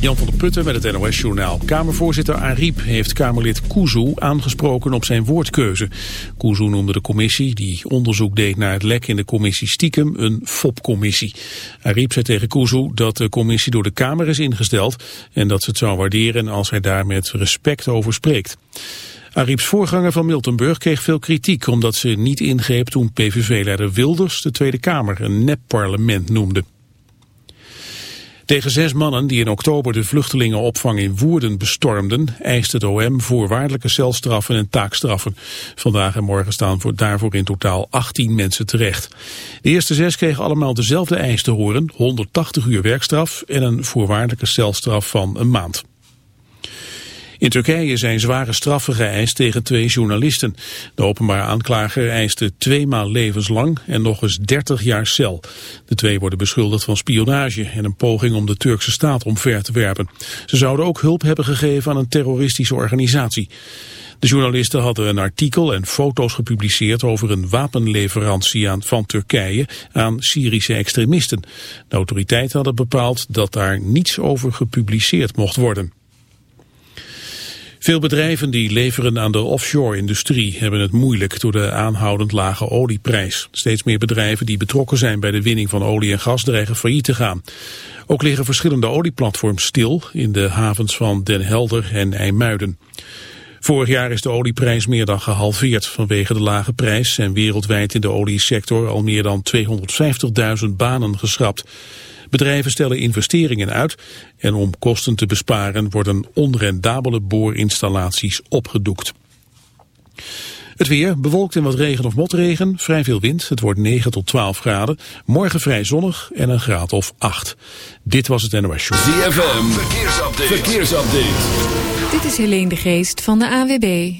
Jan van der Putten met het NOS-journaal. Kamervoorzitter Ariep heeft Kamerlid Kuzu aangesproken op zijn woordkeuze. Kuzu noemde de commissie die onderzoek deed naar het lek in de commissie Stiekem een FOP-commissie. Ariep zei tegen Kuzu dat de commissie door de Kamer is ingesteld en dat ze het zou waarderen als hij daar met respect over spreekt. Ariep's voorganger van Miltenburg kreeg veel kritiek omdat ze niet ingreep toen PVV-leider Wilders de Tweede Kamer een nepparlement noemde. Tegen zes mannen die in oktober de vluchtelingenopvang in Woerden bestormden, eist het OM voorwaardelijke celstraffen en taakstraffen. Vandaag en morgen staan voor, daarvoor in totaal 18 mensen terecht. De eerste zes kregen allemaal dezelfde eis te horen, 180 uur werkstraf en een voorwaardelijke celstraf van een maand. In Turkije zijn zware straffen geëist tegen twee journalisten. De openbare aanklager eiste tweemaal levenslang en nog eens 30 jaar cel. De twee worden beschuldigd van spionage en een poging om de Turkse staat omver te werpen. Ze zouden ook hulp hebben gegeven aan een terroristische organisatie. De journalisten hadden een artikel en foto's gepubliceerd over een wapenleverantie aan, van Turkije aan Syrische extremisten. De autoriteiten hadden bepaald dat daar niets over gepubliceerd mocht worden. Veel bedrijven die leveren aan de offshore-industrie hebben het moeilijk door de aanhoudend lage olieprijs. Steeds meer bedrijven die betrokken zijn bij de winning van olie en gas dreigen failliet te gaan. Ook liggen verschillende olieplatforms stil in de havens van Den Helder en IJmuiden. Vorig jaar is de olieprijs meer dan gehalveerd. Vanwege de lage prijs zijn wereldwijd in de oliesector al meer dan 250.000 banen geschrapt. Bedrijven stellen investeringen uit en om kosten te besparen worden onrendabele boorinstallaties opgedoekt. Het weer, bewolkt en wat regen of motregen, vrij veel wind. Het wordt 9 tot 12 graden. Morgen vrij zonnig en een graad of 8. Dit was het NOS Show. ZFM, verkeersupdate. verkeersupdate. Dit is Helene de Geest van de AWB.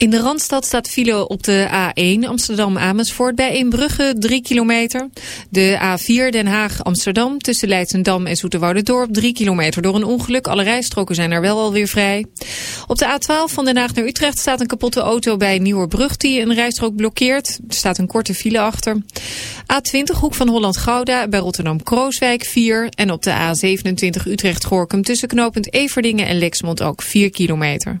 In de Randstad staat file op de A1 Amsterdam-Amersfoort bij Eembrugge 3 kilometer. De A4 Den Haag-Amsterdam tussen Leidsendam en Dorp 3 kilometer door een ongeluk. Alle rijstroken zijn er wel alweer vrij. Op de A12 van Den Haag naar Utrecht staat een kapotte auto bij Nieuwerbrug die een rijstrook blokkeert. Er staat een korte file achter. A20 Hoek van Holland-Gouda bij Rotterdam-Krooswijk 4. En op de A27 Utrecht-Gorkum tussen knooppunt Everdingen en Lexmond ook 4 kilometer.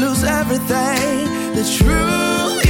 Lose everything. The truth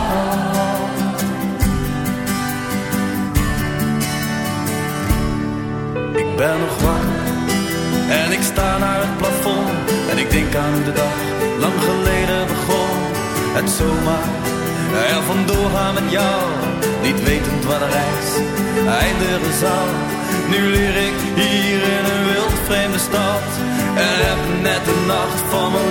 Ben nog wakker en ik sta naar het plafond en ik denk aan de dag lang geleden begon. Het zomaar er vandoor gaan met jou, niet wetend waar de reis eindigen zal. Nu leer ik hier in een wild vreemde stad en heb net de nacht van mijn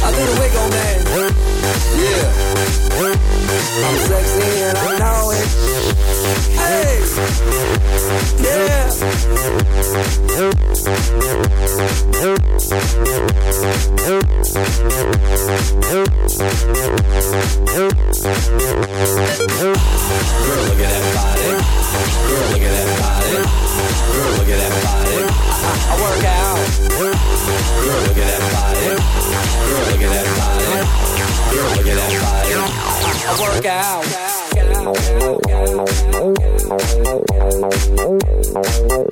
I do the wiggle, man. Yeah. I'm sexy and I know it. Hey. Yeah. Girl, look at that body. Girl, look at that body. Girl, look at that body. I, I work out. Girl, look at that Look at that body. Look at that body. I work out.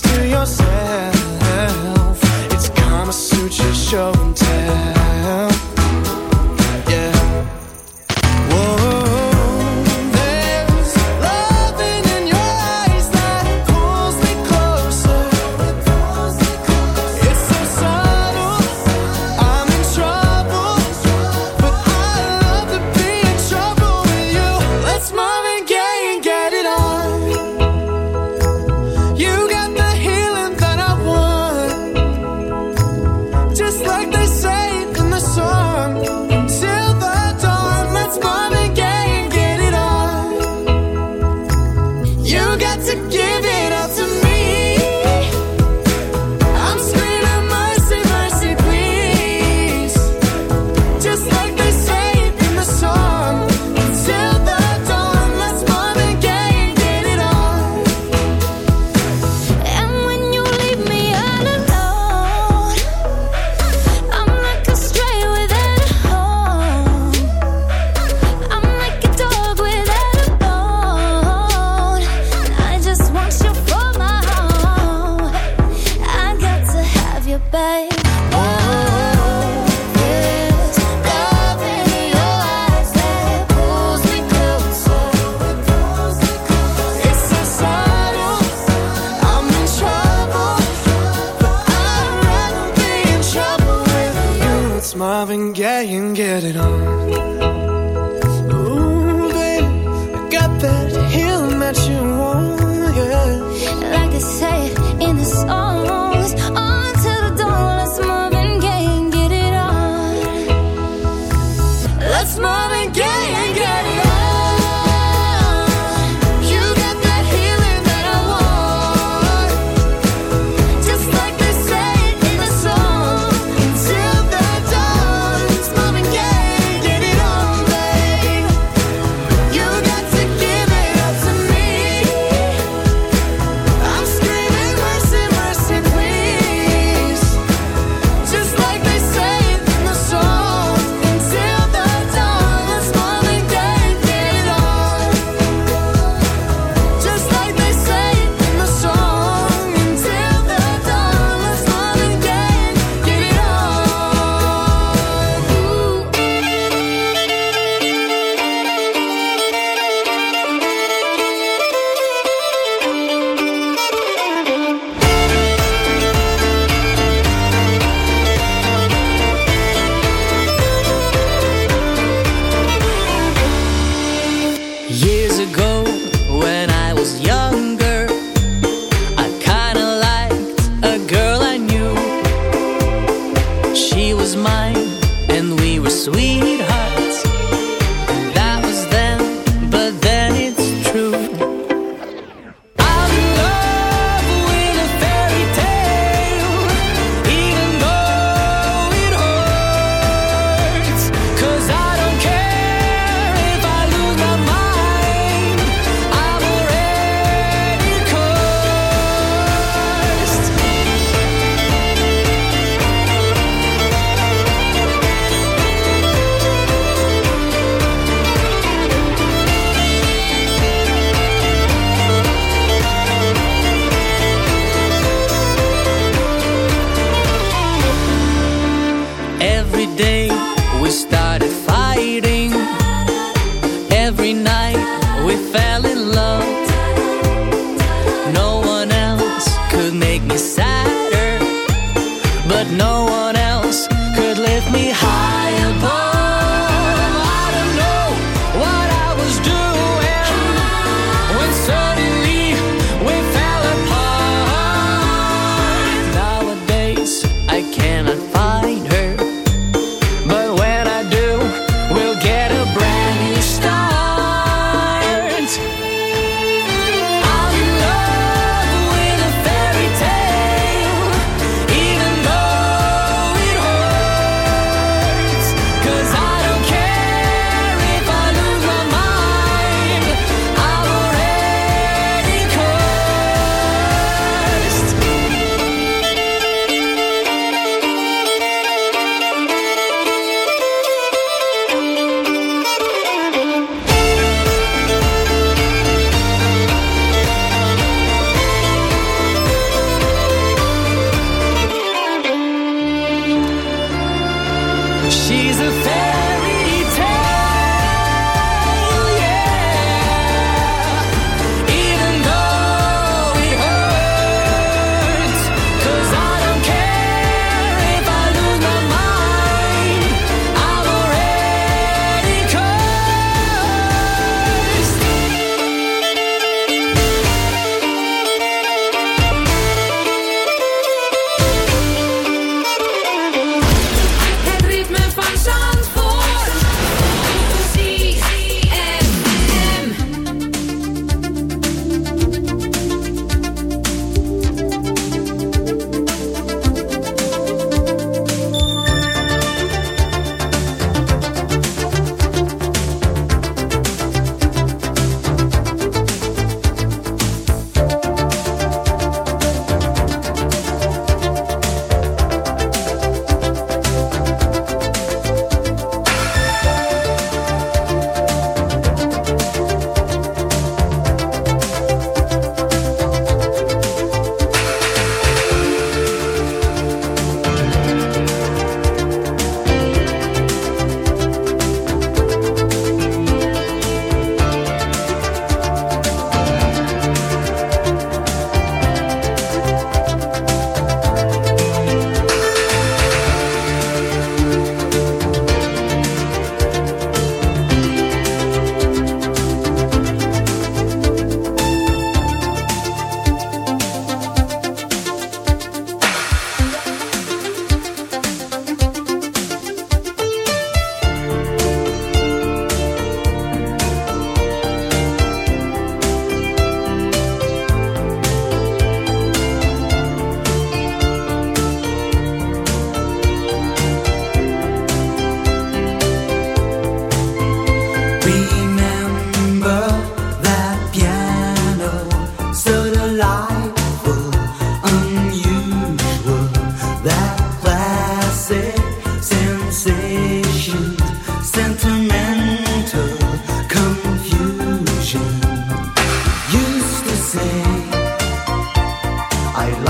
to yourself. It's suit your show. Come on and get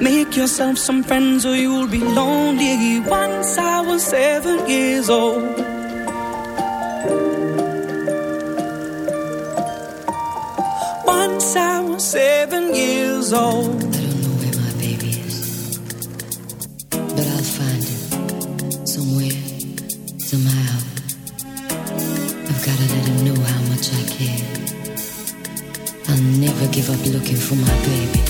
make yourself some friends or you'll be lonely. Once I was seven years old. Once I was seven years old. I don't know where my baby is, but I'll find him somewhere, somehow. I've gotta let him know how much I care. I'll never give up looking for my baby.